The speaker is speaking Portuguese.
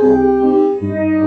Música